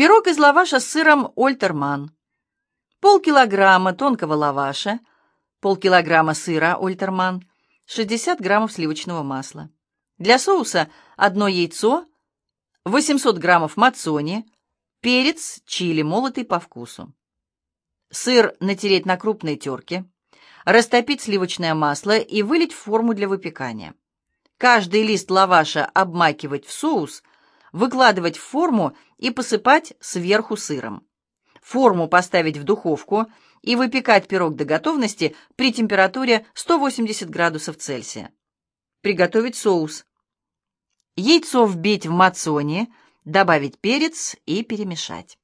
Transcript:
Пирог из лаваша с сыром Ольтерман. Полкилограмма тонкого лаваша, полкилограмма сыра Ольтерман, 60 граммов сливочного масла. Для соуса одно яйцо, 800 граммов мацони, перец, чили молотый по вкусу. Сыр натереть на крупной терке, растопить сливочное масло и вылить в форму для выпекания. Каждый лист лаваша обмакивать в соус, выкладывать в форму и посыпать сверху сыром. Форму поставить в духовку и выпекать пирог до готовности при температуре 180 градусов Цельсия. Приготовить соус. Яйцо вбить в мацони, добавить перец и перемешать.